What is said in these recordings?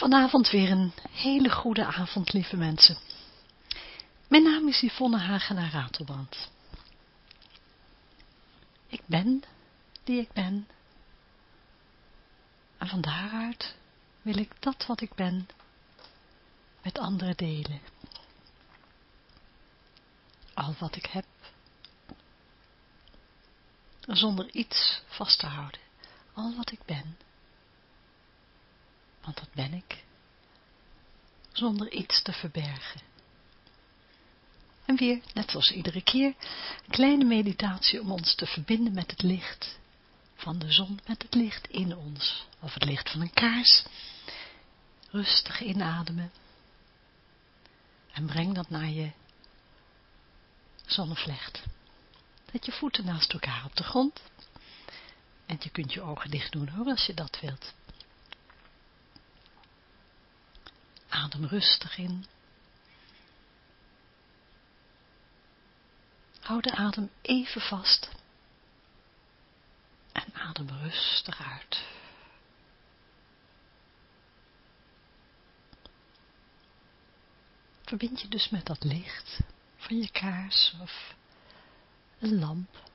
Vanavond weer een hele goede avond, lieve mensen. Mijn naam is Yvonne Hagenaar Ratelband. Ik ben die ik ben. En van daaruit wil ik dat wat ik ben met anderen delen. Al wat ik heb, zonder iets vast te houden. Al wat ik ben want dat ben ik, zonder iets te verbergen. En weer, net zoals iedere keer, een kleine meditatie om ons te verbinden met het licht van de zon, met het licht in ons, of het licht van een kaars. Rustig inademen en breng dat naar je zonnevlecht. Zet je voeten naast elkaar op de grond en je kunt je ogen dicht doen hoor, als je dat wilt. Adem rustig in. Hou de adem even vast. En adem rustig uit. Verbind je dus met dat licht van je kaars of een lamp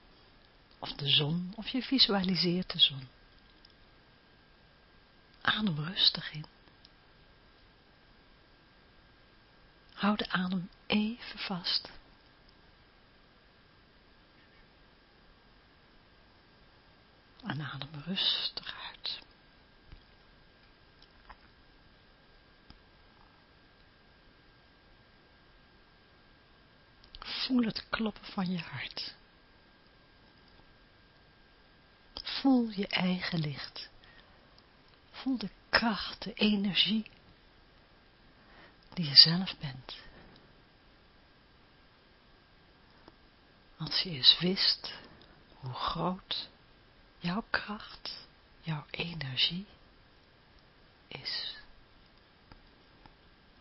of de zon of je visualiseert de zon. Adem rustig in. Hou de adem even vast. En adem rustig uit. Voel het kloppen van je hart. Voel je eigen licht. Voel de kracht, de energie die je zelf bent. Als je eens wist hoe groot jouw kracht, jouw energie is,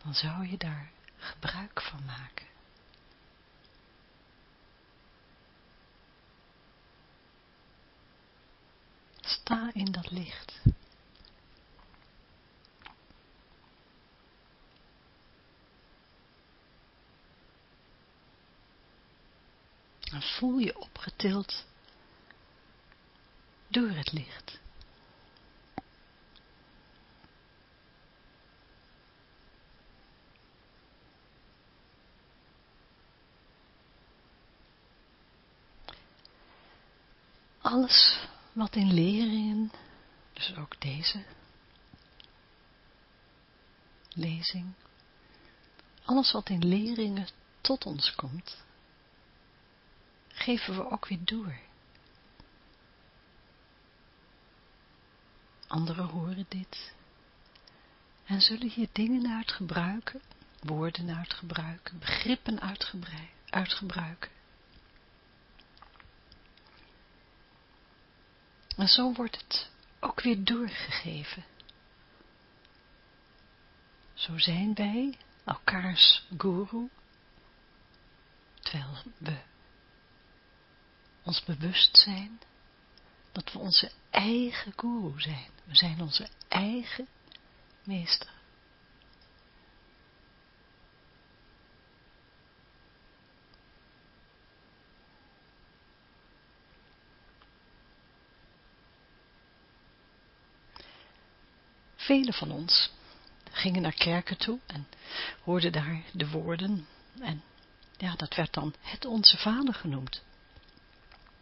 dan zou je daar gebruik van maken. Sta in dat licht. Dan voel je opgetild door het licht. Alles wat in leringen, dus ook deze lezing, alles wat in leringen tot ons komt, geven we ook weer door. Anderen horen dit en zullen hier dingen uitgebruiken, woorden uitgebruiken, begrippen uitgebruiken. En zo wordt het ook weer doorgegeven. Zo zijn wij elkaars guru, terwijl we ons bewust zijn dat we onze eigen guru zijn. We zijn onze eigen meester. Velen van ons gingen naar kerken toe en hoorden daar de woorden en ja, dat werd dan het Onze Vader genoemd.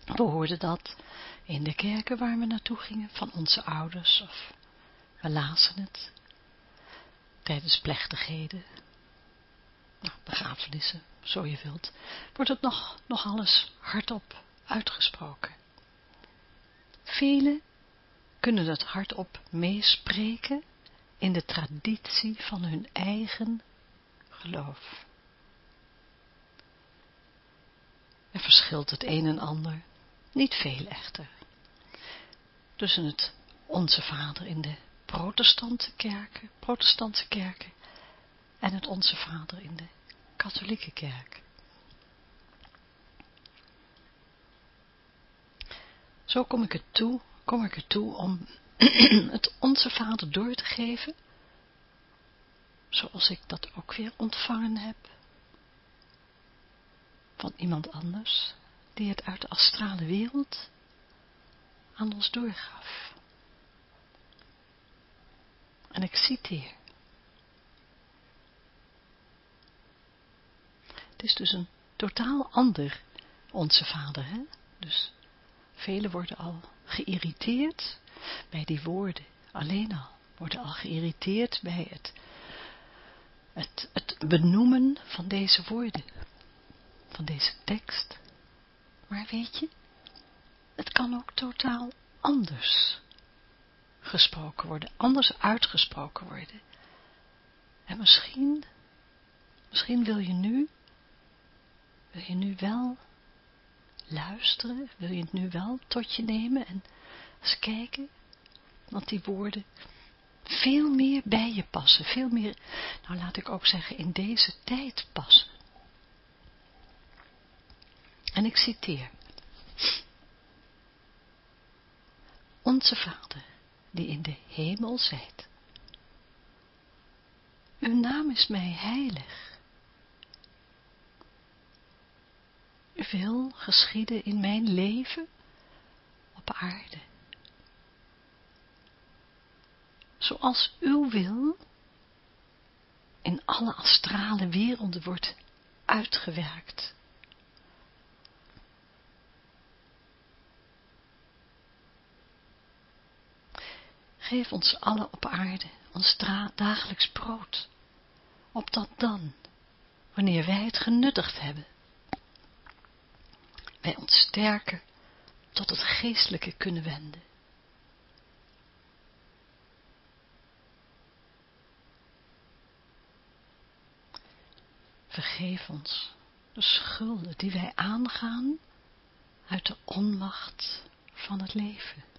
We hoorden dat in de kerken waar we naartoe gingen van onze ouders of we lazen het tijdens plechtigheden, nou, begrafenissen, zo je wilt, wordt het nog, nog alles hardop uitgesproken. Velen kunnen het hardop meespreken in de traditie van hun eigen geloof. Er verschilt het een en ander niet veel echter. Tussen het Onze Vader in de protestantse kerken, protestantse kerken en het Onze Vader in de katholieke kerk. Zo kom ik het toe, kom ik er toe om het Onze Vader door te geven zoals ik dat ook weer ontvangen heb van iemand anders, die het uit de astrale wereld aan ons doorgaf. En ik citeer. Het is dus een totaal ander onze vader, hè? Dus velen worden al geïrriteerd bij die woorden, alleen al, worden al geïrriteerd bij het, het, het benoemen van deze woorden, van deze tekst. Maar weet je, het kan ook totaal anders gesproken worden, anders uitgesproken worden. En misschien, misschien wil je nu, wil je nu wel luisteren, wil je het nu wel tot je nemen en eens kijken, dat die woorden veel meer bij je passen, veel meer, nou laat ik ook zeggen, in deze tijd passen. En ik citeer. Onze Vader, die in de hemel zijt. Uw naam is mij heilig. U wil geschieden in mijn leven op aarde. Zoals uw wil in alle astrale werelden wordt uitgewerkt. Geef ons alle op aarde ons dagelijks brood, opdat dan, wanneer wij het genuttigd hebben, wij ons sterker tot het geestelijke kunnen wenden. Vergeef ons de schulden die wij aangaan uit de onmacht van het leven.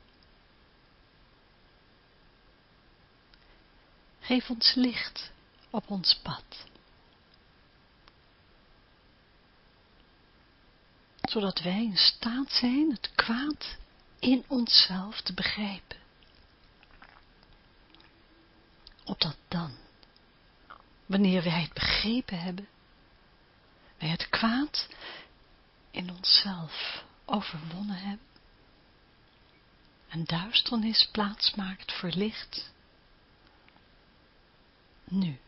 Geef ons licht op ons pad. Zodat wij in staat zijn het kwaad in onszelf te begrijpen. Opdat dan, wanneer wij het begrepen hebben, wij het kwaad in onszelf overwonnen hebben en duisternis plaats maakt voor licht nu.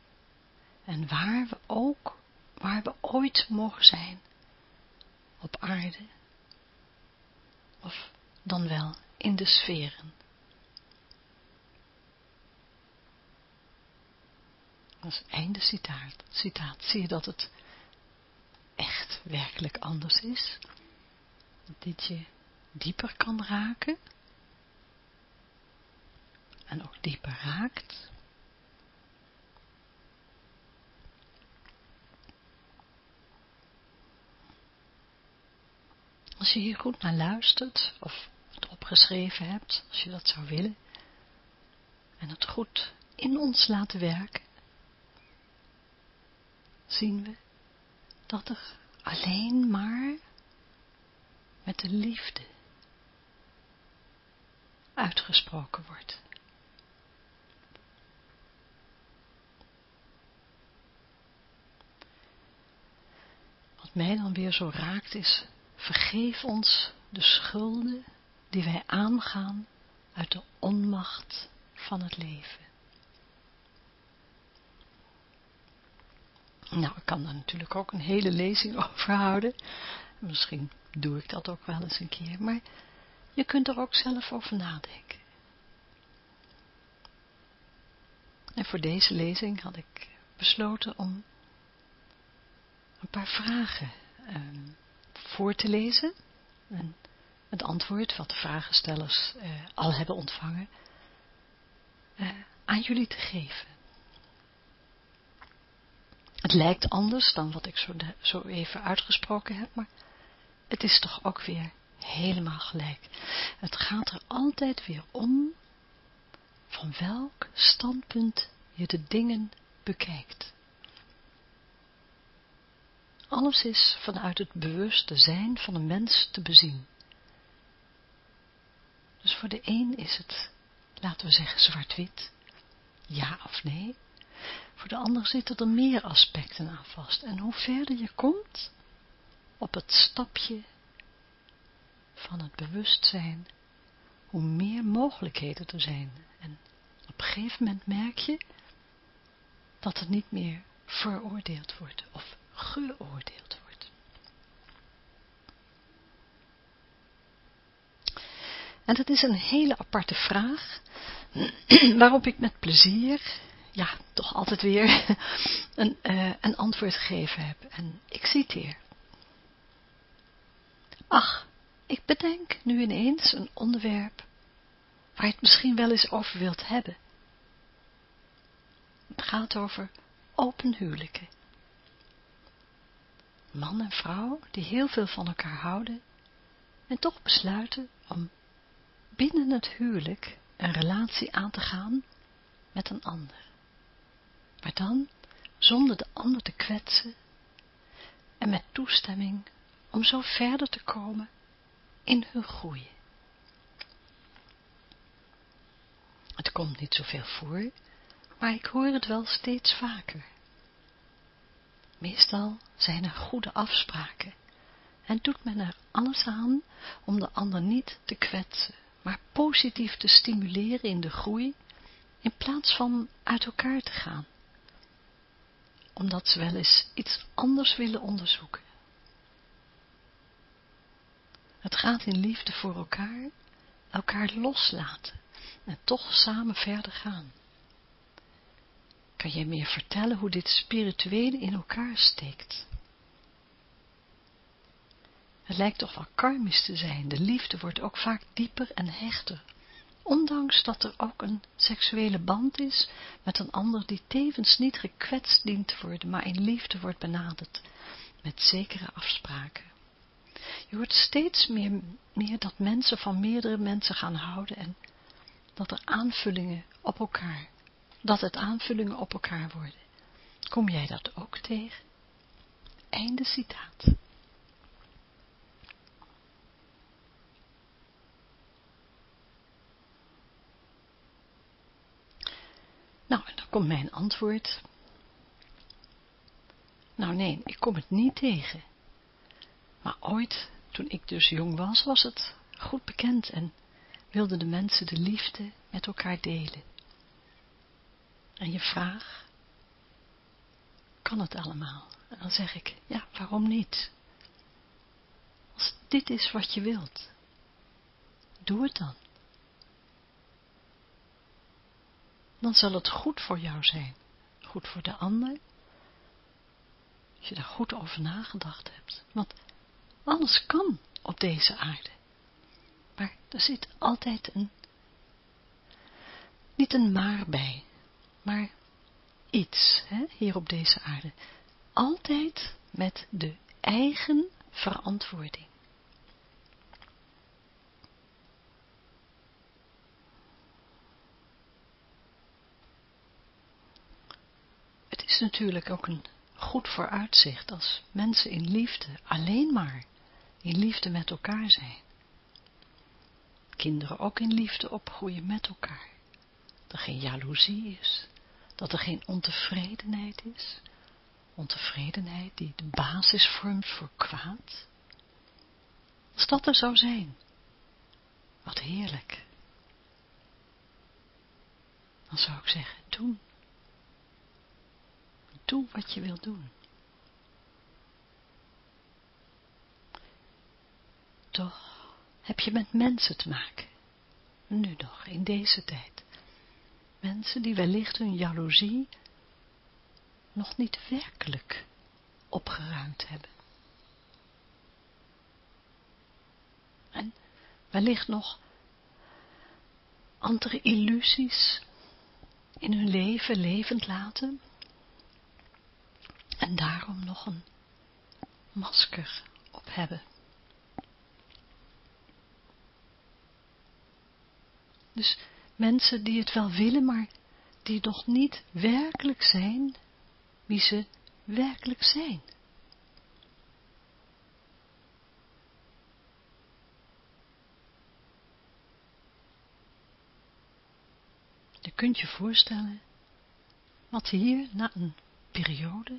En waar we ook, waar we ooit mogen zijn, op aarde, of dan wel in de sferen. Dat is einde citaat. citaat. Zie je dat het echt werkelijk anders is? Dat dit je dieper kan raken? En ook dieper raakt? Als je hier goed naar luistert, of het opgeschreven hebt, als je dat zou willen, en het goed in ons laten werken, zien we dat er alleen maar met de liefde uitgesproken wordt. Wat mij dan weer zo raakt is vergeef ons de schulden die wij aangaan uit de onmacht van het leven. Nou, ik kan daar natuurlijk ook een hele lezing over houden. Misschien doe ik dat ook wel eens een keer, maar je kunt er ook zelf over nadenken. En voor deze lezing had ik besloten om een paar vragen um, voor te lezen. En het antwoord wat de vragenstellers eh, al hebben ontvangen, eh, aan jullie te geven. Het lijkt anders dan wat ik zo, zo even uitgesproken heb, maar het is toch ook weer helemaal gelijk. Het gaat er altijd weer om van welk standpunt je de dingen bekijkt. Alles is vanuit het bewuste zijn van een mens te bezien. Dus voor de een is het, laten we zeggen, zwart-wit, ja of nee. voor de ander zitten er meer aspecten aan vast. En hoe verder je komt op het stapje van het bewustzijn, hoe meer mogelijkheden er zijn. En op een gegeven moment merk je dat het niet meer veroordeeld wordt of geoordeeld wordt. En dat is een hele aparte vraag, waarop ik met plezier, ja, toch altijd weer een, uh, een antwoord gegeven heb. En ik citeer. Ach, ik bedenk nu ineens een onderwerp waar je het misschien wel eens over wilt hebben. Het gaat over open huwelijken. Man en vrouw die heel veel van elkaar houden en toch besluiten om binnen het huwelijk een relatie aan te gaan met een ander. Maar dan zonder de ander te kwetsen en met toestemming om zo verder te komen in hun groei. Het komt niet zoveel voor, maar ik hoor het wel steeds vaker. Meestal zijn er goede afspraken en doet men er alles aan om de ander niet te kwetsen, maar positief te stimuleren in de groei, in plaats van uit elkaar te gaan, omdat ze wel eens iets anders willen onderzoeken. Het gaat in liefde voor elkaar, elkaar loslaten en toch samen verder gaan. Kan jij meer vertellen hoe dit spirituele in elkaar steekt? Het lijkt toch wel karmisch te zijn. De liefde wordt ook vaak dieper en hechter. Ondanks dat er ook een seksuele band is met een ander die tevens niet gekwetst dient te worden, maar in liefde wordt benaderd. Met zekere afspraken. Je hoort steeds meer, meer dat mensen van meerdere mensen gaan houden en dat er aanvullingen op elkaar, dat het aanvullingen op elkaar worden. Kom jij dat ook tegen? Einde citaat. Nou, en dan komt mijn antwoord. Nou nee, ik kom het niet tegen. Maar ooit, toen ik dus jong was, was het goed bekend en wilden de mensen de liefde met elkaar delen. En je vraag, kan het allemaal? En dan zeg ik, ja, waarom niet? Als dit is wat je wilt, doe het dan. Dan zal het goed voor jou zijn, goed voor de ander, als je daar goed over nagedacht hebt. Want alles kan op deze aarde. Maar er zit altijd een, niet een maar bij, maar iets hè, hier op deze aarde. Altijd met de eigen verantwoording. Het is natuurlijk ook een goed vooruitzicht als mensen in liefde alleen maar in liefde met elkaar zijn. Kinderen ook in liefde opgroeien met elkaar. Dat er geen jaloezie is, dat er geen ontevredenheid is. Ontevredenheid die de basis vormt voor kwaad. Als dat er zou zijn, wat heerlijk. Dan zou ik zeggen, doen. Doe wat je wilt doen. toch heb je met mensen te maken. Nu nog, in deze tijd. Mensen die wellicht hun jaloezie nog niet werkelijk opgeruimd hebben. En wellicht nog andere illusies in hun leven levend laten. En daarom nog een masker op hebben. Dus mensen die het wel willen, maar die nog niet werkelijk zijn wie ze werkelijk zijn. Je kunt je voorstellen wat hier na een periode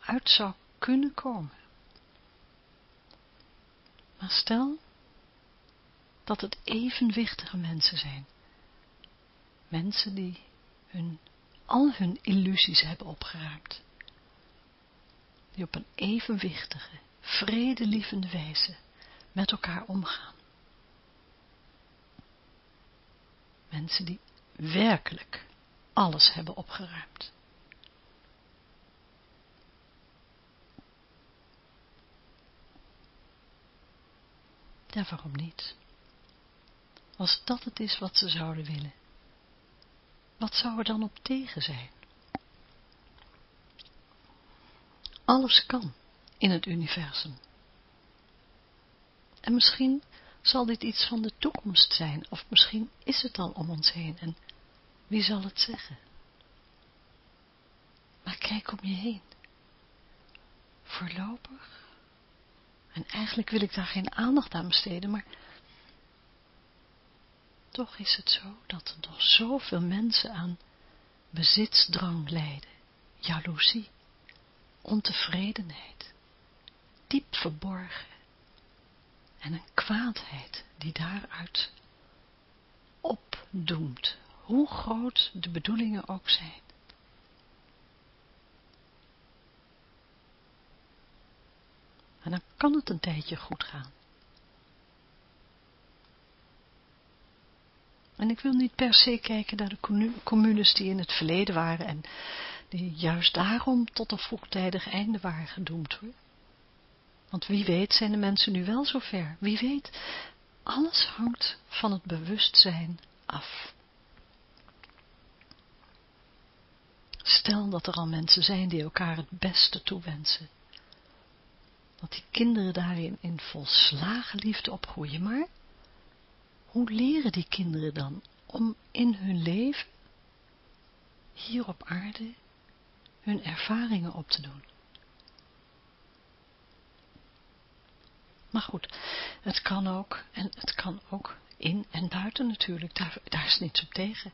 uit zou kunnen komen. Maar stel dat het evenwichtige mensen zijn. Mensen die hun, al hun illusies hebben opgeruimd. Die op een evenwichtige, vredelievende wijze met elkaar omgaan. Mensen die werkelijk alles hebben opgeruimd. Ja, waarom niet? Als dat het is wat ze zouden willen, wat zou er dan op tegen zijn? Alles kan in het universum. En misschien zal dit iets van de toekomst zijn, of misschien is het al om ons heen en wie zal het zeggen? Maar kijk om je heen. Voorlopig. En eigenlijk wil ik daar geen aandacht aan besteden, maar toch is het zo dat er nog zoveel mensen aan bezitsdrang lijden, jaloezie, ontevredenheid, diep verborgen en een kwaadheid die daaruit opdoemt, hoe groot de bedoelingen ook zijn. En dan kan het een tijdje goed gaan. En ik wil niet per se kijken naar de communes die in het verleden waren en die juist daarom tot een vroegtijdig einde waren gedoemd hoor. Want wie weet zijn de mensen nu wel zover. Wie weet, alles hangt van het bewustzijn af. Stel dat er al mensen zijn die elkaar het beste toewensen. Dat die kinderen daarin in volslagen liefde opgroeien. Maar hoe leren die kinderen dan om in hun leven, hier op aarde, hun ervaringen op te doen? Maar goed, het kan ook, en het kan ook in en buiten natuurlijk, daar, is niets op tegen.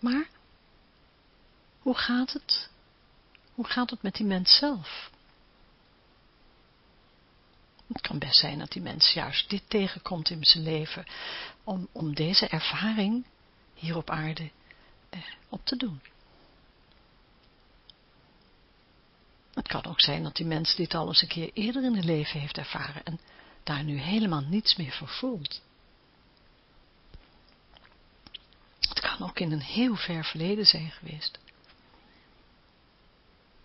Maar, hoe gaat het? Hoe gaat het met die mens zelf? Het kan best zijn dat die mens juist dit tegenkomt in zijn leven, om, om deze ervaring hier op aarde eh, op te doen. Het kan ook zijn dat die mens dit al eens een keer eerder in het leven heeft ervaren en daar nu helemaal niets meer voor voelt. Het kan ook in een heel ver verleden zijn geweest.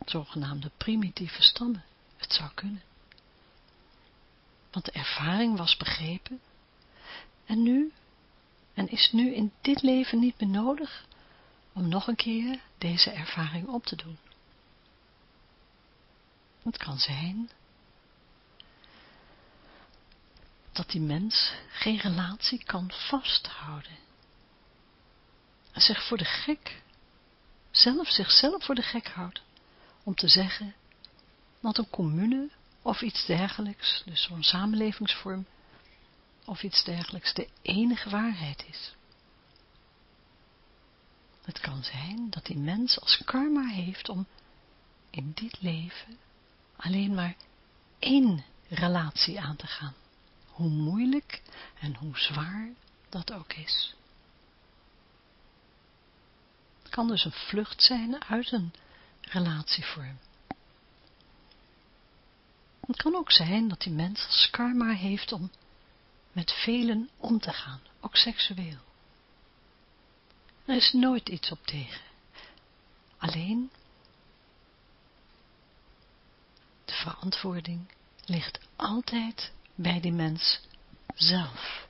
Zogenaamde primitieve stammen. Het zou kunnen. Want de ervaring was begrepen. En nu, en is nu in dit leven niet meer nodig om nog een keer deze ervaring op te doen. Het kan zijn dat die mens geen relatie kan vasthouden. En zich voor de gek, zelf zichzelf voor de gek houdt, om te zeggen dat een commune of iets dergelijks, dus zo'n samenlevingsvorm, of iets dergelijks, de enige waarheid is. Het kan zijn dat die mens als karma heeft om in dit leven alleen maar één relatie aan te gaan. Hoe moeilijk en hoe zwaar dat ook is. Het kan dus een vlucht zijn uit een relatievorm. Het kan ook zijn dat die mens karma heeft om met velen om te gaan, ook seksueel. Er is nooit iets op tegen. Alleen de verantwoording ligt altijd bij die mens zelf.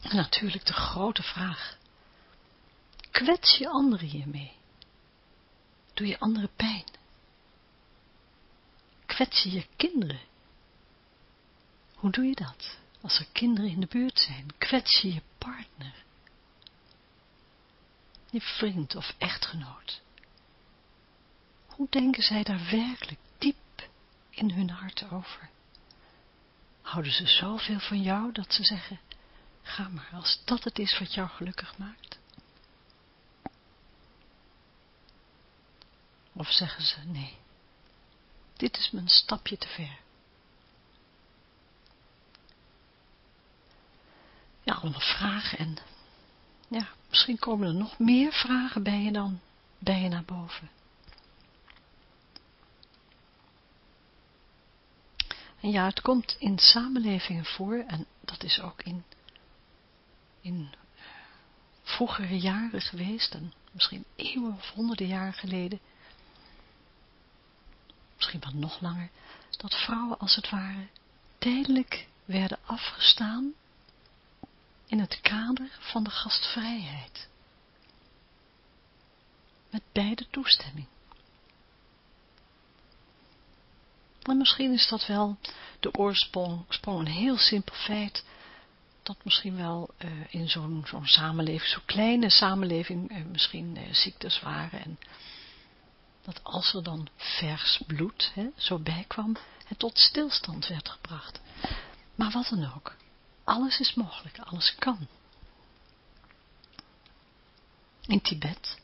Natuurlijk de grote vraag. Kwets je anderen hiermee? Doe je anderen pijn? Kwets je je kinderen? Hoe doe je dat? Als er kinderen in de buurt zijn, kwets je je partner? Je vriend of echtgenoot? Hoe denken zij daar werkelijk diep in hun hart over? Houden ze zoveel van jou dat ze zeggen, Ga maar, als dat het is wat jou gelukkig maakt. Of zeggen ze, nee, dit is mijn stapje te ver. Ja, allemaal vragen en ja, misschien komen er nog meer vragen bij je dan bij je naar boven. En ja, het komt in samenlevingen voor, en dat is ook in, in vroegere jaren geweest, en misschien eeuwen of honderden jaar geleden, misschien wel nog langer, dat vrouwen als het ware tijdelijk werden afgestaan in het kader van de gastvrijheid. Met beide toestemming. Maar misschien is dat wel de oorsprong, sprong een heel simpel feit, dat misschien wel uh, in zo'n zo'n samenleving, zo'n kleine samenleving, uh, misschien uh, ziektes waren en dat als er dan vers bloed hè, zo bijkwam, het tot stilstand werd gebracht. Maar wat dan ook, alles is mogelijk, alles kan. In Tibet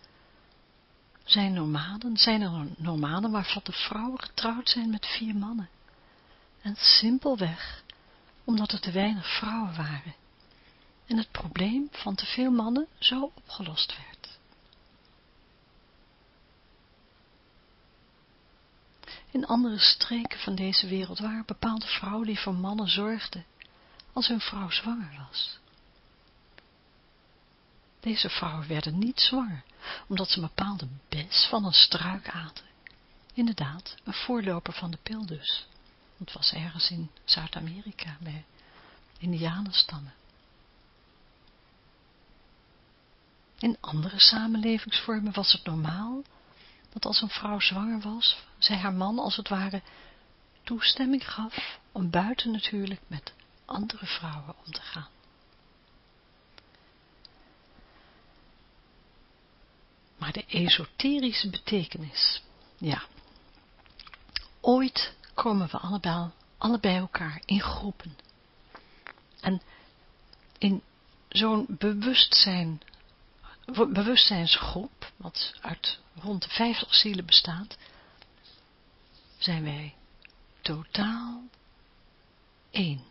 zijn nomaden, zijn er nomaden waarvan de vrouwen getrouwd zijn met vier mannen. En simpelweg, omdat er te weinig vrouwen waren. En het probleem van te veel mannen zo opgelost werd. In andere streken van deze wereld waren bepaalde vrouwen die voor mannen zorgden, als hun vrouw zwanger was. Deze vrouwen werden niet zwanger, omdat ze een bepaalde bes van een struik aten. Inderdaad, een voorloper van de pil dus. Het was ergens in Zuid-Amerika, bij indianenstammen. In andere samenlevingsvormen was het normaal dat als een vrouw zwanger was, zij haar man als het ware toestemming gaf om buiten natuurlijk met andere vrouwen om te gaan. Maar de esoterische betekenis, ja. Ooit komen we allebei, allebei elkaar in groepen. En in zo'n bewustzijn, bewustzijnsgroep, wat uit rond de 50 zielen bestaat, zijn wij totaal één.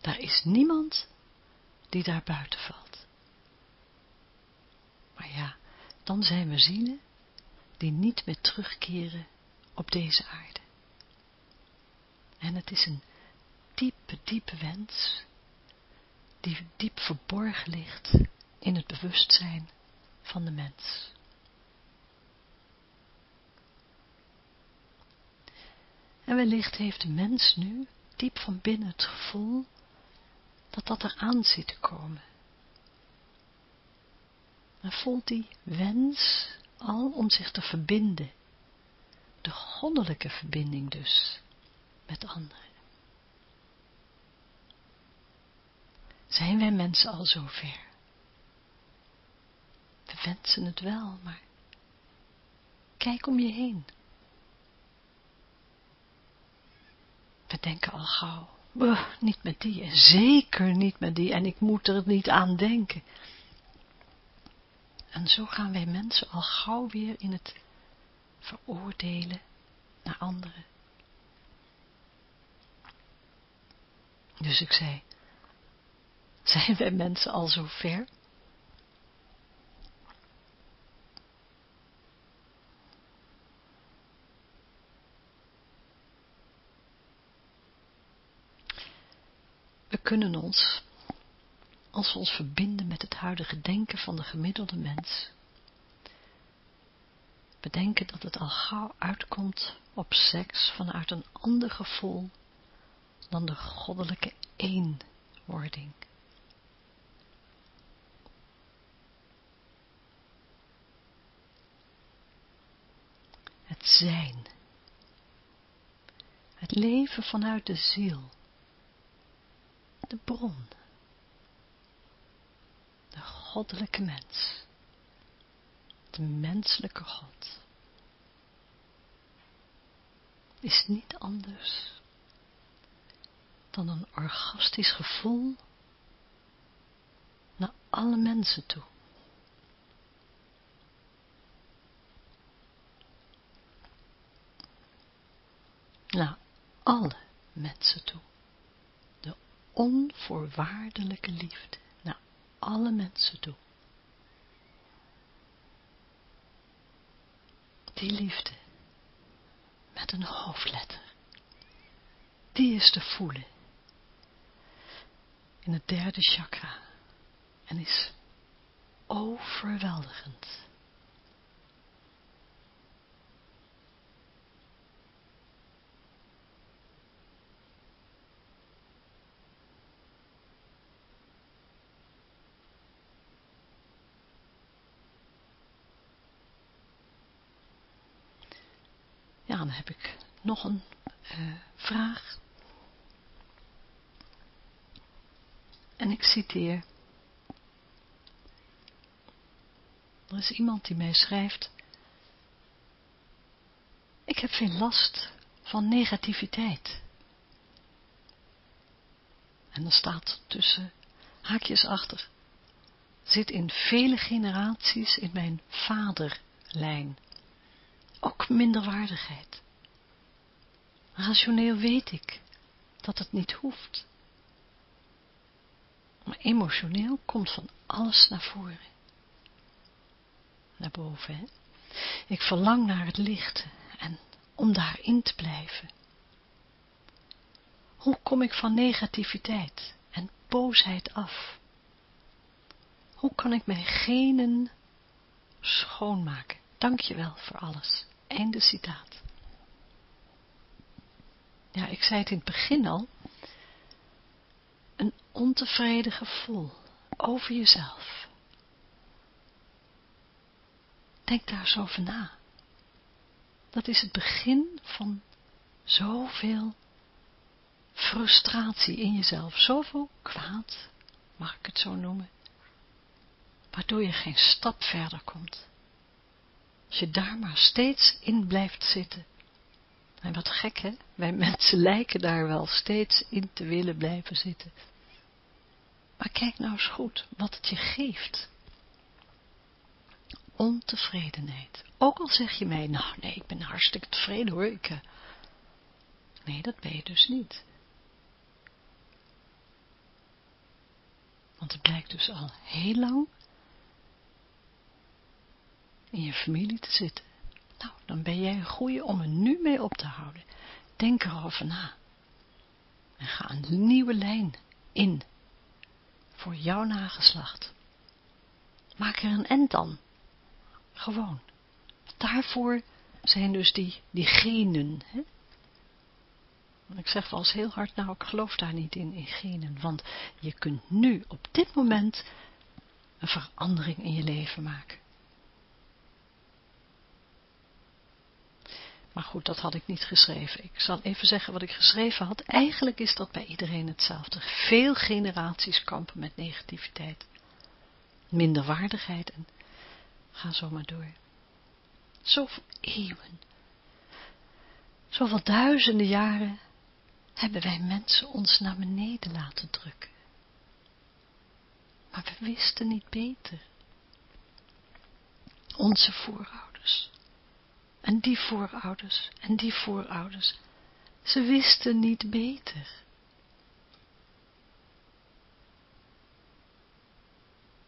Daar is niemand die daar buiten valt. Maar ja, dan zijn we zielen die niet meer terugkeren op deze aarde. En het is een diepe, diepe wens, die diep verborgen ligt in het bewustzijn van de mens. En wellicht heeft de mens nu diep van binnen het gevoel dat dat eraan zit te komen. En voelt die wens al om zich te verbinden, de goddelijke verbinding dus, met anderen. Zijn wij mensen al zover? We wensen het wel, maar kijk om je heen. We denken al gauw, niet met die en zeker niet met die en ik moet er niet aan denken. En zo gaan wij mensen al gauw weer in het veroordelen naar anderen. Dus ik zei, zijn wij mensen al zo ver? Kunnen ons, als we ons verbinden met het huidige denken van de gemiddelde mens, bedenken dat het al gauw uitkomt op seks vanuit een ander gevoel dan de goddelijke eenwording. Het zijn. Het leven vanuit de ziel de bron, de goddelijke mens, de menselijke God, is niet anders dan een orgastisch gevoel naar alle mensen toe. Naar alle mensen toe. De onvoorwaardelijke liefde naar alle mensen toe. Die liefde met een hoofdletter, die is te voelen in het derde chakra en is overweldigend. Dan heb ik nog een uh, vraag. En ik citeer. Er is iemand die mij schrijft. Ik heb veel last van negativiteit. En dan staat tussen haakjes achter. Zit in vele generaties in mijn vaderlijn. Ook minderwaardigheid. Rationeel weet ik dat het niet hoeft. Maar emotioneel komt van alles naar voren. Naar boven, hè. Ik verlang naar het licht en om daarin te blijven. Hoe kom ik van negativiteit en boosheid af? Hoe kan ik mijn genen schoonmaken? Dank je wel voor alles. Einde citaat. Ja, ik zei het in het begin al. Een ontevreden gevoel over jezelf. Denk daar eens over na. Dat is het begin van zoveel frustratie in jezelf. Zoveel kwaad, mag ik het zo noemen. Waardoor je geen stap verder komt. Als je daar maar steeds in blijft zitten. En wat gek hè, wij mensen lijken daar wel steeds in te willen blijven zitten. Maar kijk nou eens goed wat het je geeft. Ontevredenheid. Ook al zeg je mij, nou nee, ik ben hartstikke tevreden hoor. Ik, uh... Nee, dat ben je dus niet. Want het blijkt dus al heel lang in je familie te zitten. Nou, dan ben jij een goeie om er nu mee op te houden. Denk erover na. En ga een nieuwe lijn in. Voor jouw nageslacht. Maak er een end dan. Gewoon. Daarvoor zijn dus die, die genen. Hè? ik zeg wel eens heel hard, nou ik geloof daar niet in, in genen. Want je kunt nu op dit moment een verandering in je leven maken. Maar goed, dat had ik niet geschreven. Ik zal even zeggen wat ik geschreven had. Eigenlijk is dat bij iedereen hetzelfde. Veel generaties kampen met negativiteit. Minderwaardigheid en ga zo maar door. Zoveel eeuwen, zoveel duizenden jaren hebben wij mensen ons naar beneden laten drukken. Maar we wisten niet beter. Onze voorouders en die voorouders en die voorouders. Ze wisten niet beter.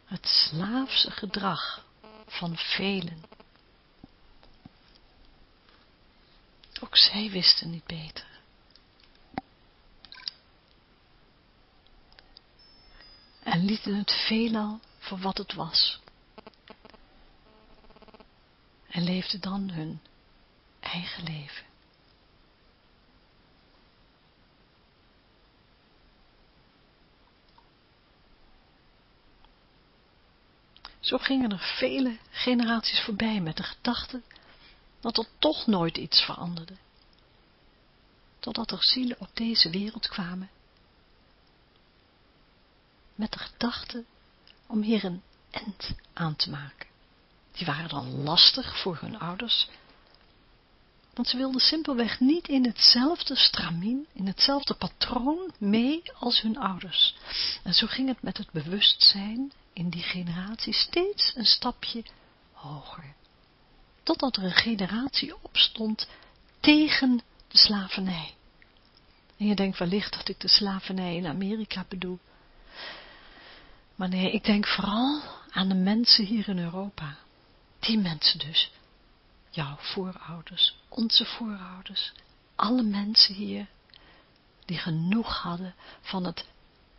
Het slaafse gedrag van velen. Ook zij wisten niet beter. En lieten het veelal voor wat het was en leefden dan hun eigen leven. Zo gingen er vele generaties voorbij met de gedachte dat er toch nooit iets veranderde. Totdat er zielen op deze wereld kwamen met de gedachte om hier een end aan te maken. Die waren dan lastig voor hun ouders, Want ze wilden simpelweg niet in hetzelfde stramien, in hetzelfde patroon mee als hun ouders. En zo ging het met het bewustzijn in die generatie steeds een stapje hoger. Totdat er een generatie opstond tegen de slavernij. En je denkt wellicht dat ik de slavernij in Amerika bedoel. Maar nee, ik denk vooral aan de mensen hier in Europa. Die mensen dus. Jouw voorouders, onze voorouders, alle mensen hier, die genoeg hadden van het,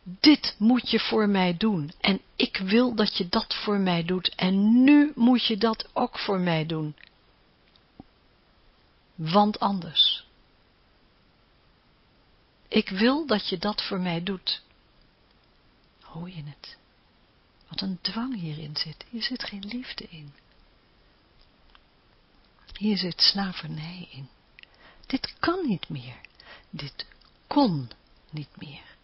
dit moet je voor mij doen, en ik wil dat je dat voor mij doet, en nu moet je dat ook voor mij doen. Want anders. Ik wil dat je dat voor mij doet. Hoor je het? Wat een dwang hierin zit. Hier zit geen liefde in. Hier zit slavernij in. Dit kan niet meer. Dit kon niet meer.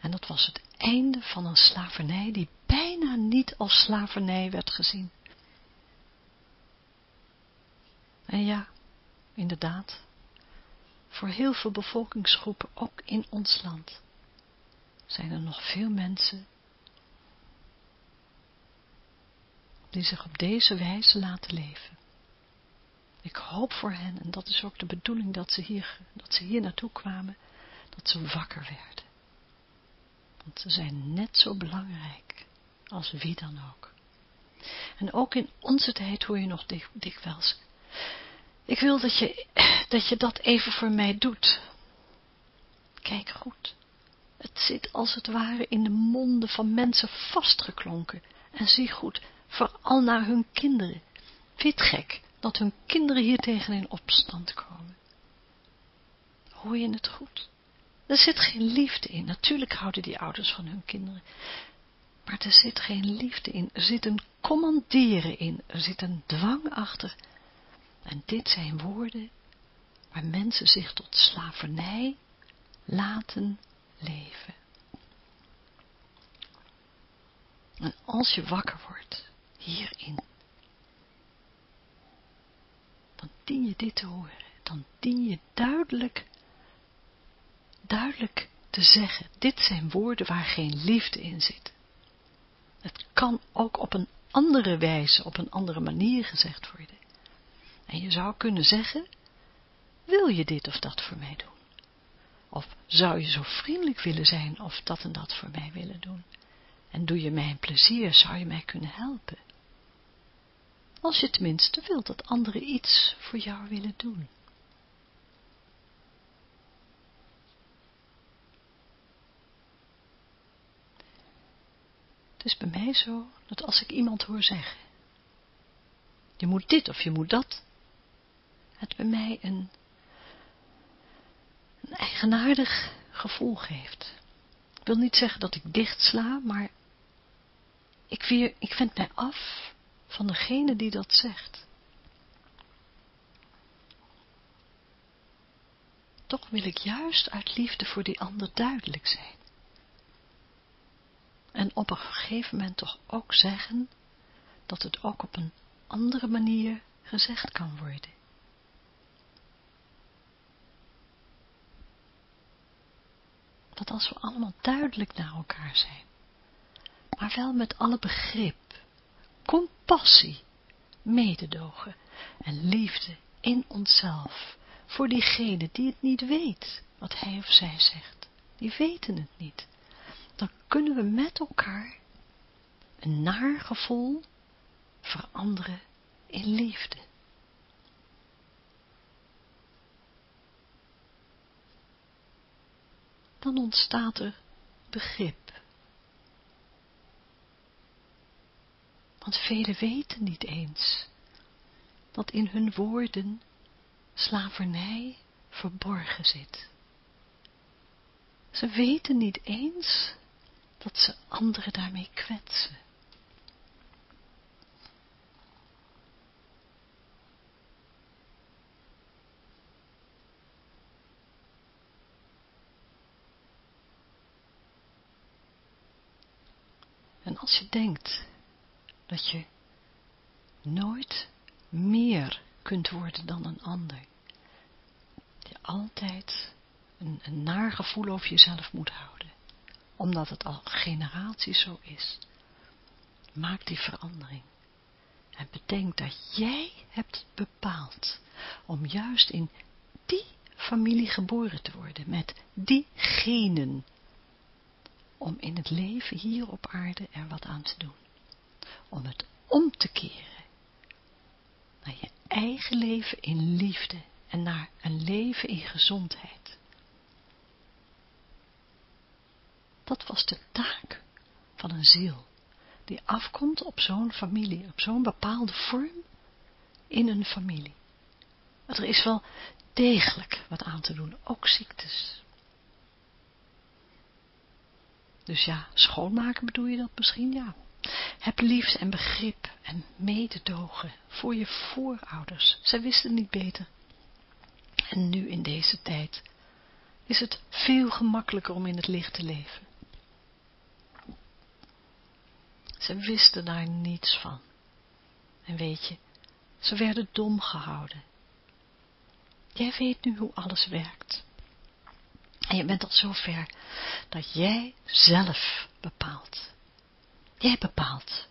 En dat was het einde van een slavernij die bijna niet als slavernij werd gezien. En ja, inderdaad, voor heel veel bevolkingsgroepen, ook in ons land, zijn er nog veel mensen die zich op deze wijze laten leven. Ik hoop voor hen, en dat is ook de bedoeling dat ze hier, dat ze hier naartoe kwamen, dat ze wakker werden. Want ze zijn net zo belangrijk als wie dan ook. En ook in onze tijd hoor je nog dikwijls, ik wil dat je, dat je dat even voor mij doet. Kijk goed, het zit als het ware in de monden van mensen vastgeklonken. En zie goed, vooral naar hun kinderen. Vind gek dat hun kinderen hier tegen in opstand komen. Hoor je het goed? Er zit geen liefde in. Natuurlijk houden die ouders van hun kinderen. Maar er zit geen liefde in. Er zit een commanderen in. Er zit een dwang achter. En dit zijn woorden waar mensen zich tot slavernij laten leven. En als je wakker wordt hierin, dan dien je dit te horen. Dan dien je duidelijk, duidelijk te zeggen, dit zijn woorden waar geen liefde in zit. Het kan ook op een andere wijze, op een andere manier gezegd worden. En je zou kunnen zeggen, wil je dit of dat voor mij doen? Of zou je zo vriendelijk willen zijn of dat en dat voor mij willen doen? En doe je mij een plezier, zou je mij kunnen helpen? Als je tenminste wilt dat anderen iets voor jou willen doen. Het is bij mij zo dat als ik iemand hoor zeggen, je moet dit of je moet dat, het bij mij een, een eigenaardig gevoel geeft. Ik wil niet zeggen dat ik dicht sla, maar ik, weer, ik mij af van degene die dat zegt. Toch wil ik juist uit liefde voor die ander duidelijk zijn. En op een gegeven moment toch ook zeggen dat het ook op een andere manier gezegd kan worden. Dat als we allemaal duidelijk naar elkaar zijn, maar wel met alle begrip, compassie, mededogen en liefde in onszelf, voor diegene die het niet weet, wat hij of zij zegt. Die weten het niet. Dan kunnen we met elkaar een naar gevoel veranderen in liefde. Dan ontstaat er begrip. Want velen weten niet eens dat in hun woorden slavernij verborgen zit. Ze weten niet eens dat ze anderen daarmee kwetsen. En als je denkt dat je nooit meer kunt worden dan een ander, altijd een, een naar gevoel over jezelf moet houden. Omdat het al generaties zo is. Maak die verandering. En bedenk dat jij hebt bepaald om juist in die familie geboren te worden, met die genen, om in het leven hier op aarde er wat aan te doen. Om het om te keren naar je eigen leven in liefde en naar een leven in gezondheid. Dat was de taak van een ziel die afkomt op zo'n familie, op zo'n bepaalde vorm in een familie. er is wel degelijk wat aan te doen, ook ziektes. Dus ja, schoonmaken bedoel je dat misschien? Ja. Heb liefde en begrip en mededogen voor je voorouders. Zij wisten niet beter. En nu in deze tijd is het veel gemakkelijker om in het licht te leven. Ze wisten daar niets van. En weet je, ze werden dom gehouden. Jij weet nu hoe alles werkt. En je bent al zover dat jij zelf bepaalt. Jij bepaalt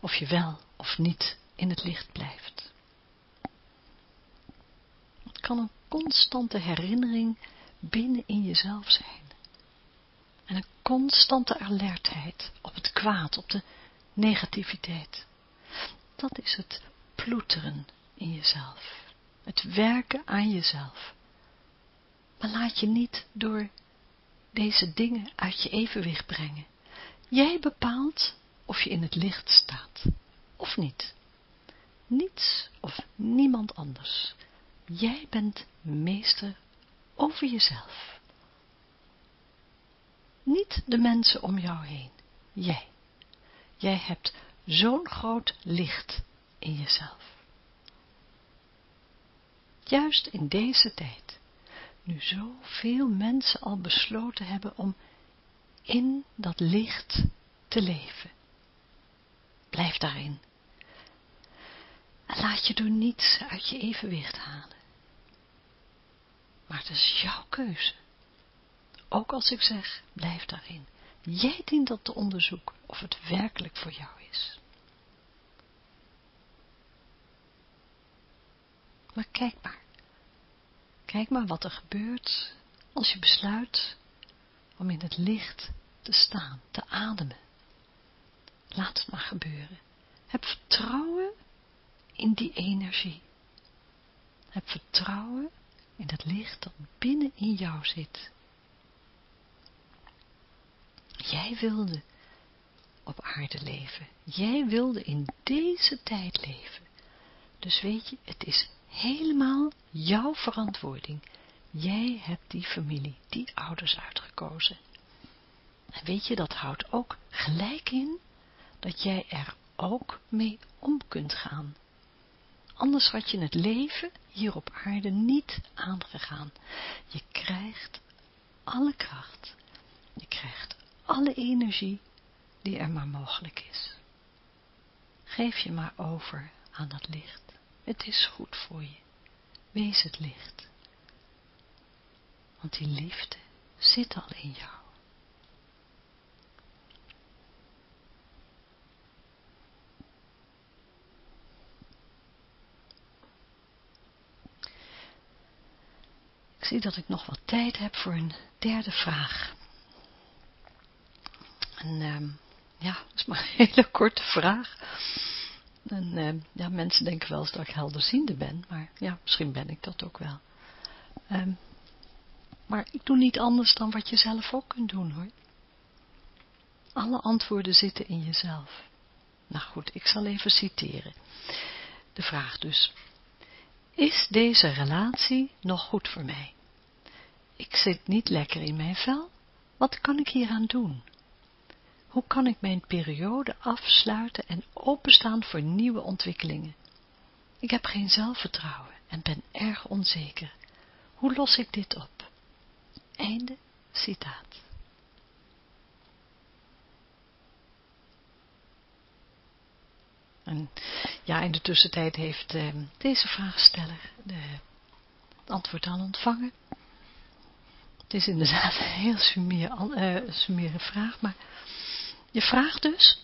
of je wel of niet in het licht blijft. Het kan een constante herinnering binnen in jezelf zijn. En een constante alertheid op het kwaad, op de negativiteit. Dat is het ploeteren in jezelf. Het werken aan jezelf. Maar laat je niet door deze dingen uit je evenwicht brengen. Jij bepaalt of je in het licht staat, of niet. Niets of niemand anders. Jij bent meester over jezelf. Niet de mensen om jou heen. Jij. Jij hebt zo'n groot licht in jezelf. Juist in deze tijd, nu zoveel mensen al besloten hebben om in dat licht te leven. Blijf daarin. En laat je door niets uit je evenwicht halen. Maar het is jouw keuze. Ook als ik zeg, blijf daarin. Jij dient dat te onderzoeken of het werkelijk voor jou is. Maar kijk maar. Kijk maar wat er gebeurt als je besluit om in het licht te staan, te ademen. Laat het maar gebeuren. Heb vertrouwen in die energie. Heb vertrouwen in het licht dat binnen in jou zit. Jij wilde op aarde leven. Jij wilde in deze tijd leven. Dus weet je, het is helemaal jouw verantwoording. Jij hebt die familie, die ouders uitgekozen. En weet je, dat houdt ook gelijk in dat jij er ook mee om kunt gaan. Anders had je het leven hier op aarde niet aangegaan. Je krijgt alle kracht. Je krijgt alle energie die er maar mogelijk is. Geef je maar over aan dat licht. Het is goed voor je. Wees het licht. Want die liefde zit al in jou. Ik zie dat ik nog wat tijd heb voor een derde vraag. En uh, ja, dat is maar een hele korte vraag. En uh, ja, mensen denken wel eens dat ik helderziende ben, maar ja, misschien ben ik dat ook wel. Um, maar ik doe niet anders dan wat je zelf ook kunt doen hoor. Alle antwoorden zitten in jezelf. Nou goed, ik zal even citeren. De vraag dus. Is deze relatie nog goed voor mij? Ik zit niet lekker in mijn vel. Wat kan ik hieraan doen? Hoe kan ik mijn periode afsluiten en openstaan voor nieuwe ontwikkelingen? Ik heb geen zelfvertrouwen en ben erg onzeker. Hoe los ik dit op? Einde citaat. En ja, in de tussentijd heeft uh, deze vraagsteller de het antwoord dan ontvangen. Het is inderdaad een heel sumier, uh, vraag, maar je vraagt dus,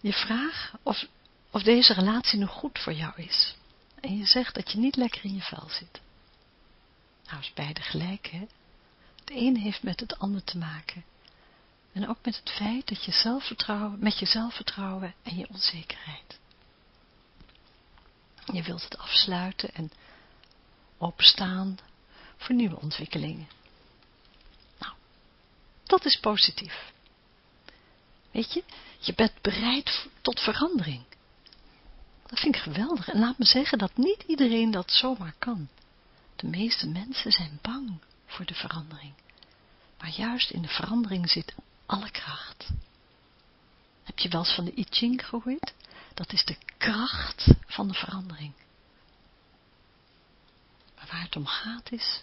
je vraagt of, of deze relatie nog goed voor jou is. En je zegt dat je niet lekker in je vel zit. Nou, is beide gelijk, hè? Het een heeft met het ander te maken. En ook met het feit dat je zelfvertrouwen, met je zelfvertrouwen en je onzekerheid. Je wilt het afsluiten en openstaan voor nieuwe ontwikkelingen. Nou, dat is positief. Weet je, je bent bereid tot verandering. Dat vind ik geweldig. En laat me zeggen dat niet iedereen dat zomaar kan. De meeste mensen zijn bang voor de verandering. Maar juist in de verandering zit alle kracht. Heb je wel eens van de I Ching gehoord? Dat is de kracht van de verandering. Waar het om gaat is,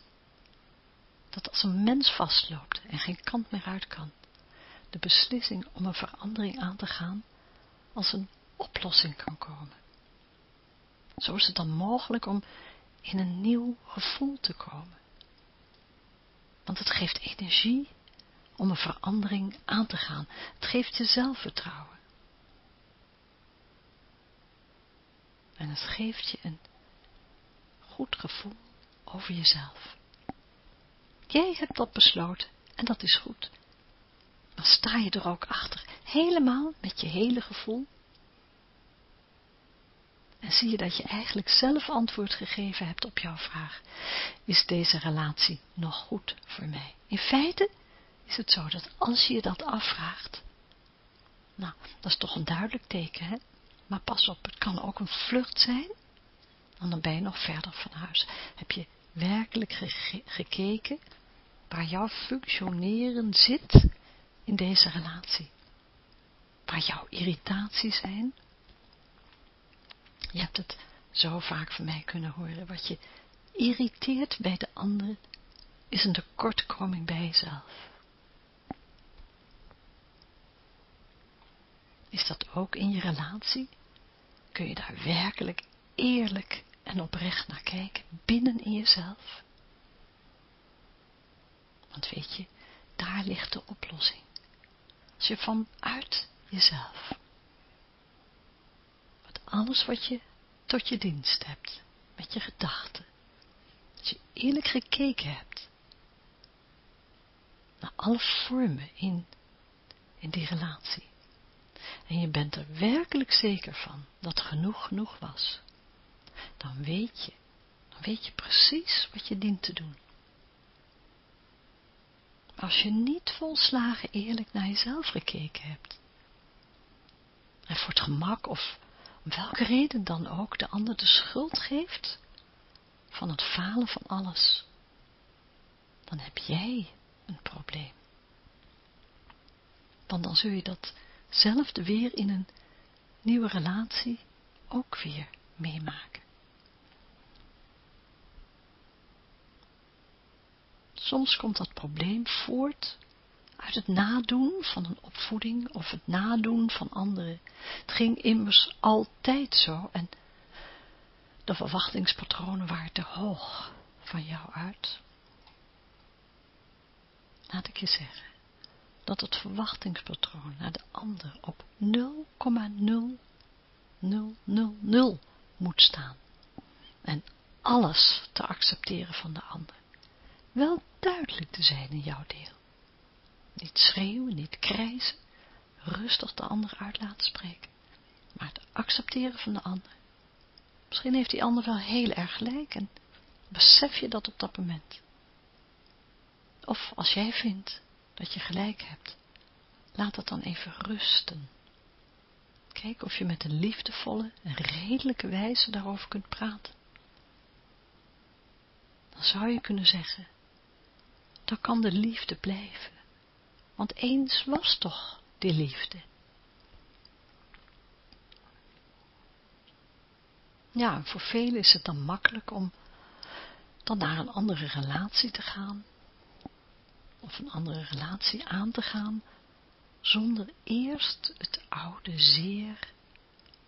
dat als een mens vastloopt en geen kant meer uit kan, de beslissing om een verandering aan te gaan als een oplossing kan komen. Zo is het dan mogelijk om in een nieuw gevoel te komen. Want het geeft energie om een verandering aan te gaan. Het geeft je zelfvertrouwen. En het geeft je een goed gevoel over jezelf. Jij hebt dat besloten en dat is goed. Dan sta je er ook achter, helemaal met je hele gevoel. En zie je dat je eigenlijk zelf antwoord gegeven hebt op jouw vraag. Is deze relatie nog goed voor mij? In feite is het zo dat als je je dat afvraagt, nou, dat is toch een duidelijk teken, hè? Maar pas op, het kan ook een vlucht zijn, en dan ben je nog verder van huis. Heb je werkelijk gekeken waar jouw functioneren zit in deze relatie? Waar jouw irritaties zijn? Je hebt het zo vaak van mij kunnen horen. Wat je irriteert bij de ander is een tekortkoming bij jezelf. Is dat ook in je relatie? Kun je daar werkelijk eerlijk en oprecht naar kijken, binnen in jezelf? Want weet je, daar ligt de oplossing. Als je vanuit jezelf, met alles wat je tot je dienst hebt, met je gedachten, als je eerlijk gekeken hebt naar alle vormen in, in die relatie, en je bent er werkelijk zeker van dat genoeg genoeg was, dan weet je, dan weet je precies wat je dient te doen. Als je niet volslagen eerlijk naar jezelf gekeken hebt, en voor het gemak of om welke reden dan ook de ander de schuld geeft van het falen van alles, dan heb jij een probleem. Want dan zul je dat zelfde weer in een nieuwe relatie ook weer meemaken. Soms komt dat probleem voort uit het nadoen van een opvoeding of het nadoen van anderen. Het ging immers altijd zo en de verwachtingspatronen waren te hoog van jou uit. Laat ik je zeggen, dat het verwachtingspatroon naar de ander op 0,0000 moet staan. En alles te accepteren van de ander. Wel duidelijk te zijn in jouw deel. Niet schreeuwen, niet krijzen, rustig de ander uit laten spreken. Maar het accepteren van de ander. Misschien heeft die ander wel heel erg gelijk en besef je dat op dat moment. Of als jij vindt dat je gelijk hebt. Laat dat dan even rusten. Kijk of je met een liefdevolle redelijke wijze daarover kunt praten. Dan zou je kunnen zeggen, dan kan de liefde blijven. Want eens was toch die liefde. Ja, voor velen is het dan makkelijk om dan naar een andere relatie te gaan, of een andere relatie aan te gaan, zonder eerst het oude zeer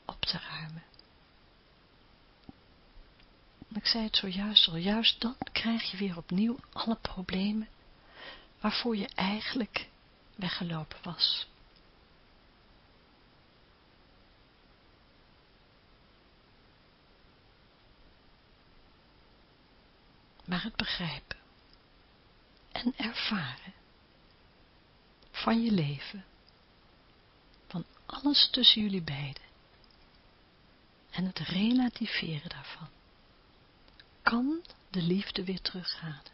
op te ruimen. ik zei het zojuist al, juist dan krijg je weer opnieuw alle problemen waarvoor je eigenlijk weggelopen was. Maar het begrijpen en ervaren van je leven, van alles tussen jullie beiden en het relativeren daarvan, kan de liefde weer terughalen.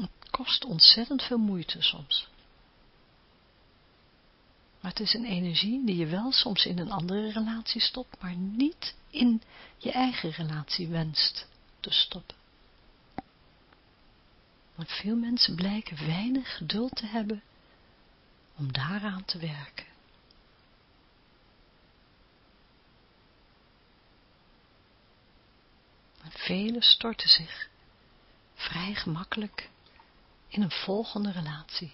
Het kost ontzettend veel moeite soms. Maar het is een energie die je wel soms in een andere relatie stopt, maar niet in je eigen relatie wenst te stoppen. Want veel mensen blijken weinig geduld te hebben om daaraan te werken. En velen storten zich vrij gemakkelijk in een volgende relatie.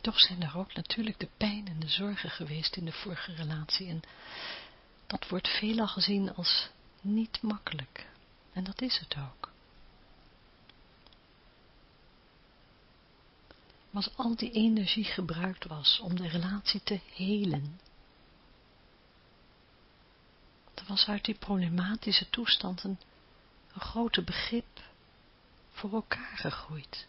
Toch zijn er ook natuurlijk de pijn en de zorgen geweest in de vorige relatie en dat wordt veelal gezien als niet makkelijk. En dat is het ook. Als al die energie gebruikt was om de relatie te helen, er was uit die problematische toestand een, een grote begrip voor elkaar gegroeid.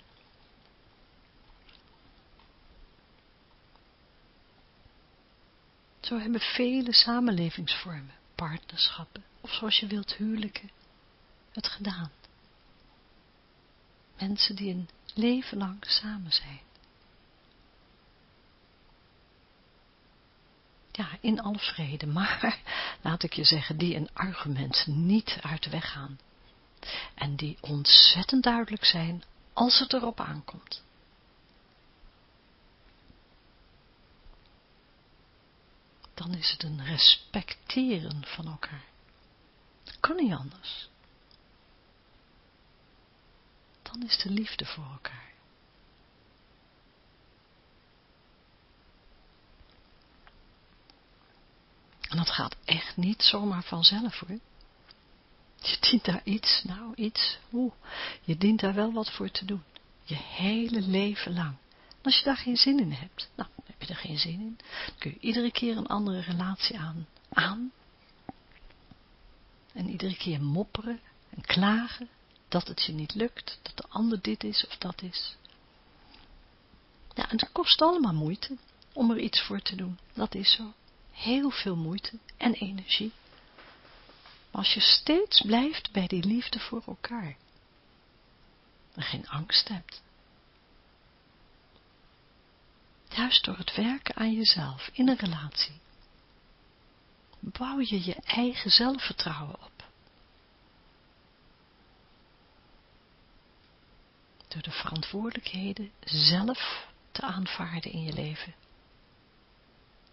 Zo hebben vele samenlevingsvormen, partnerschappen, of zoals je wilt huwelijken, het gedaan. Mensen die een leven lang samen zijn. Ja, in alle vrede, maar laat ik je zeggen, die een argument niet uit de weg gaan. En die ontzettend duidelijk zijn als het erop aankomt. Dan is het een respecteren van elkaar. Kan niet anders. Dan is de liefde voor elkaar. En dat gaat echt niet zomaar vanzelf hoor. Je dient daar iets, nou iets, oeh, je dient daar wel wat voor te doen. Je hele leven lang. En als je daar geen zin in hebt, nou, heb je er geen zin in, dan kun je iedere keer een andere relatie aan, aan en iedere keer mopperen en klagen dat het je niet lukt, dat de ander dit is of dat is. Ja, en het kost allemaal moeite om er iets voor te doen. Dat is zo. Heel veel moeite en energie. Maar als je steeds blijft bij die liefde voor elkaar en geen angst hebt. Juist door het werken aan jezelf in een relatie bouw je je eigen zelfvertrouwen op. Door de verantwoordelijkheden zelf te aanvaarden in je leven.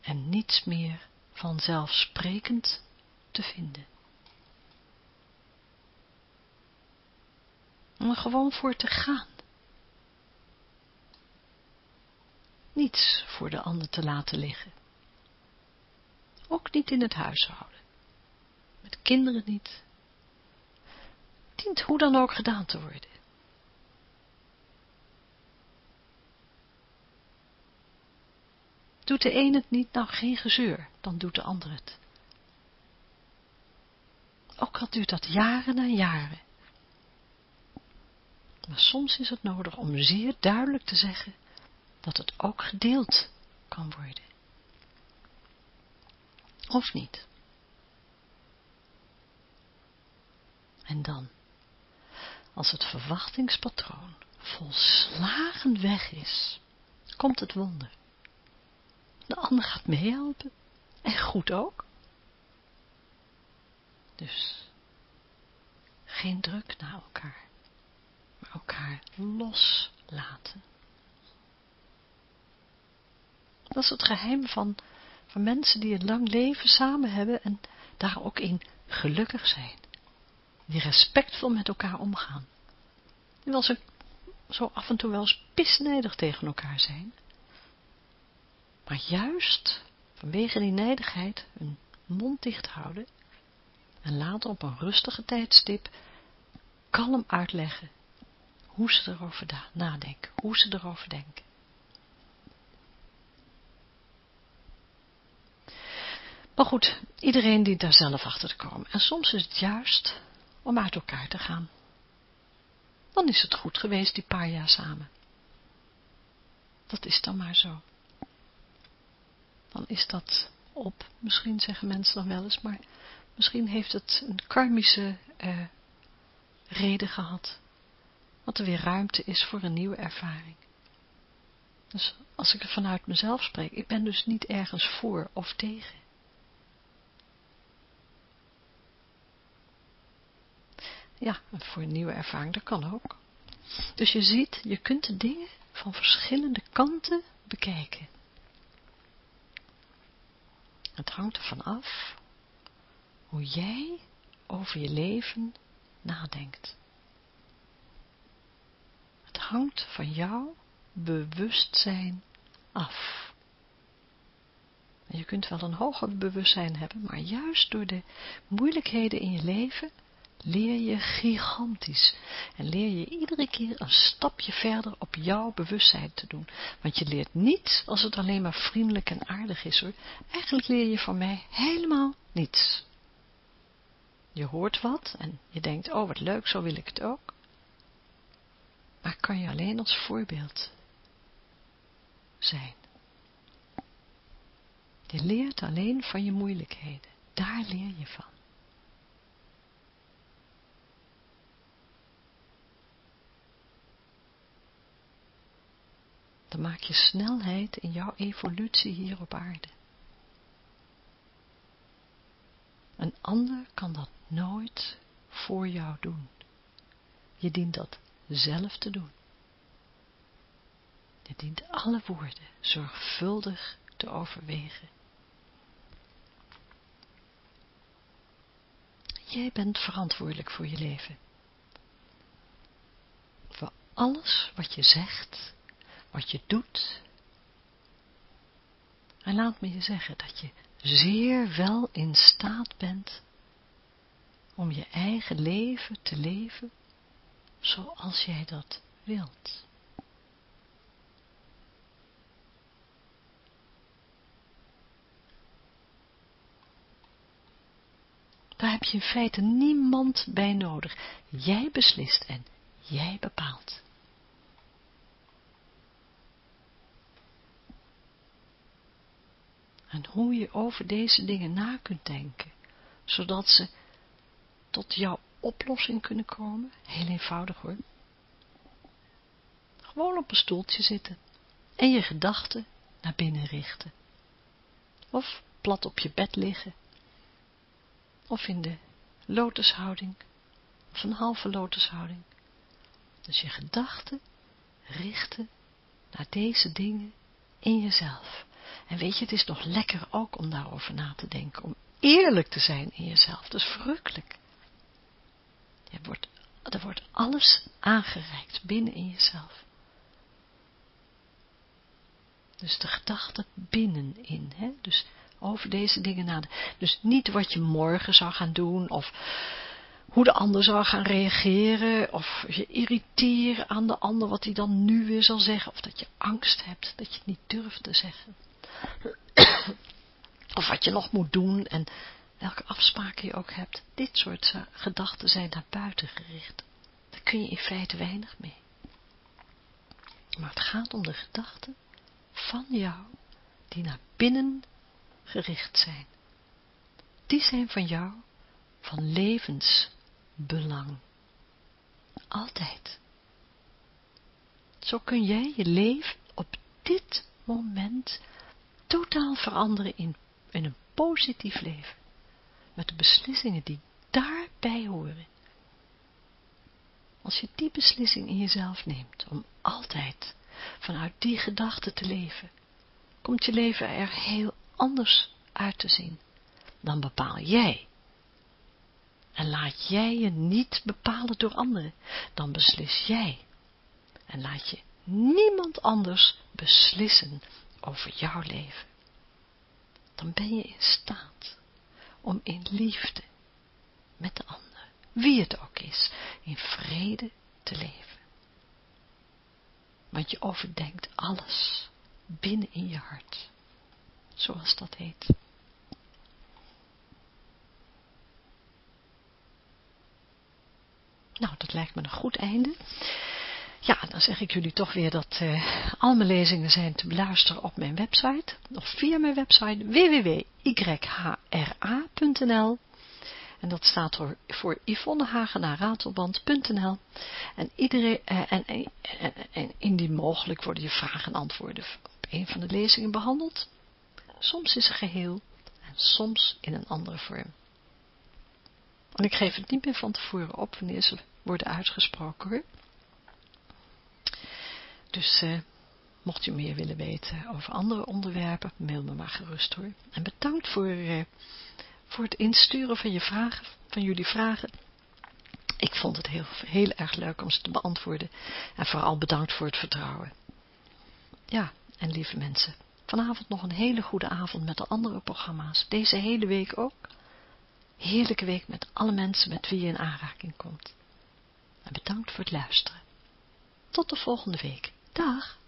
En niets meer vanzelfsprekend te vinden. Om er gewoon voor te gaan. Niets voor de ander te laten liggen. Ook niet in het huishouden. Met kinderen niet. Dient hoe dan ook gedaan te worden. Doet de een het niet, nou geen gezeur, dan doet de ander het. Ook al duurt dat jaren en jaren. Maar soms is het nodig om zeer duidelijk te zeggen dat het ook gedeeld kan worden. Of niet? En dan, als het verwachtingspatroon volslagen weg is, komt het wonder. De ander gaat meehelpen. En goed ook. Dus, geen druk naar elkaar, maar elkaar loslaten. Dat is het geheim van van mensen die een lang leven samen hebben en daar ook in gelukkig zijn. Die respectvol met elkaar omgaan. Die wel zo, zo af en toe wel eens pisnijdig tegen elkaar zijn. Maar juist vanwege die nijdigheid hun mond dicht houden en later op een rustige tijdstip kalm uitleggen hoe ze erover nadenken, hoe ze erover denken. Maar goed, iedereen dient daar zelf achter te komen. En soms is het juist om uit elkaar te gaan. Dan is het goed geweest, die paar jaar samen. Dat is dan maar zo. Dan is dat op. Misschien zeggen mensen dan wel eens, maar misschien heeft het een karmische uh, reden gehad. Dat er weer ruimte is voor een nieuwe ervaring. Dus als ik er vanuit mezelf spreek, ik ben dus niet ergens voor of tegen. Ja, voor een nieuwe ervaring, dat kan ook. Dus je ziet, je kunt de dingen van verschillende kanten bekijken. Het hangt ervan af hoe jij over je leven nadenkt. Het hangt van jouw bewustzijn af. je kunt wel een hoger bewustzijn hebben, maar juist door de moeilijkheden in je leven leer je gigantisch. En leer je iedere keer een stapje verder op jouw bewustzijn te doen. Want je leert niet als het alleen maar vriendelijk en aardig is hoor. Eigenlijk leer je van mij helemaal niets. Je hoort wat en je denkt, oh wat leuk, zo wil ik het ook. Maar kan je alleen als voorbeeld zijn. Je leert alleen van je moeilijkheden. Daar leer je van. Dan maak je snelheid in jouw evolutie hier op aarde. Een ander kan dat nooit voor jou doen. Je dient dat zelf te doen. Je dient alle woorden zorgvuldig te overwegen. Jij bent verantwoordelijk voor je leven. Voor alles wat je zegt wat je doet. En laat me je zeggen dat je zeer wel in staat bent om je eigen leven te leven zoals jij dat wilt. Daar heb je in feite niemand bij nodig. Jij beslist en jij bepaalt. En hoe je over deze dingen na kunt denken, zodat ze tot jouw oplossing kunnen komen. Heel eenvoudig hoor. Gewoon op een stoeltje zitten en je gedachten naar binnen richten. Of plat op je bed liggen. Of in de lotushouding. Of een halve lotushouding. Dus je gedachten richten naar deze dingen in jezelf. En weet je, het is nog lekker ook om daarover na te denken, om eerlijk te zijn in jezelf. Dat is verrukkelijk. Je wordt, er wordt alles aangereikt binnen in jezelf. Dus de gedachte binnenin, hè? dus over deze dingen nadenken. Dus niet wat je morgen zou gaan doen, of hoe de ander zou gaan reageren, of je irriteren aan de ander wat hij dan nu weer zal zeggen, of dat je angst hebt, dat je het niet durft te zeggen. of wat je nog moet doen en welke afspraken je ook hebt. Dit soort gedachten zijn naar buiten gericht. Daar kun je in feite weinig mee. Maar het gaat om de gedachten van jou die naar binnen gericht zijn. Die zijn van jou van levensbelang. Altijd. Zo kun jij je leven op dit moment totaal veranderen in, een positief leven. Met de beslissingen die daarbij horen. Als je die beslissing in jezelf neemt, om altijd vanuit die gedachte te leven, komt je leven er heel anders uit te zien. dan bepaal jij. En laat jij je niet bepalen door anderen, dan beslis jij. En laat je niemand anders beslissen over jouw leven. Dan ben je in staat om in liefde met de ander, wie het ook is, in vrede te leven. Want je overdenkt alles binnen in je hart, zoals dat heet. Nou, dat lijkt me een goed einde. Ja, dan zeg ik jullie toch weer dat uh, al mijn lezingen zijn te beluisteren op mijn website. Of via mijn website www.yhra.nl En dat staat voor, Yvonne Hagenaar Ratelband.nl En, iedereen, uh, en, en, en, indien mogelijk worden je vragen en antwoorden op een van de lezingen behandeld. Soms is ze geheel en soms in een andere vorm. En ik geef het niet meer van tevoren op wanneer ze worden uitgesproken hoor. Dus mocht u meer willen weten over andere onderwerpen, mail me maar gerust hoor. En bedankt voor, uh, voor het insturen van je vragen, van jullie vragen. Ik vond het heel, heel erg leuk om ze te beantwoorden. En vooral bedankt voor het vertrouwen. Ja, en lieve mensen, vanavond nog een hele goede avond met de andere programma's. Deze hele week ook. Heerlijke week met alle mensen met wie je in aanraking komt. En bedankt voor het luisteren. Tot de volgende week. Dag!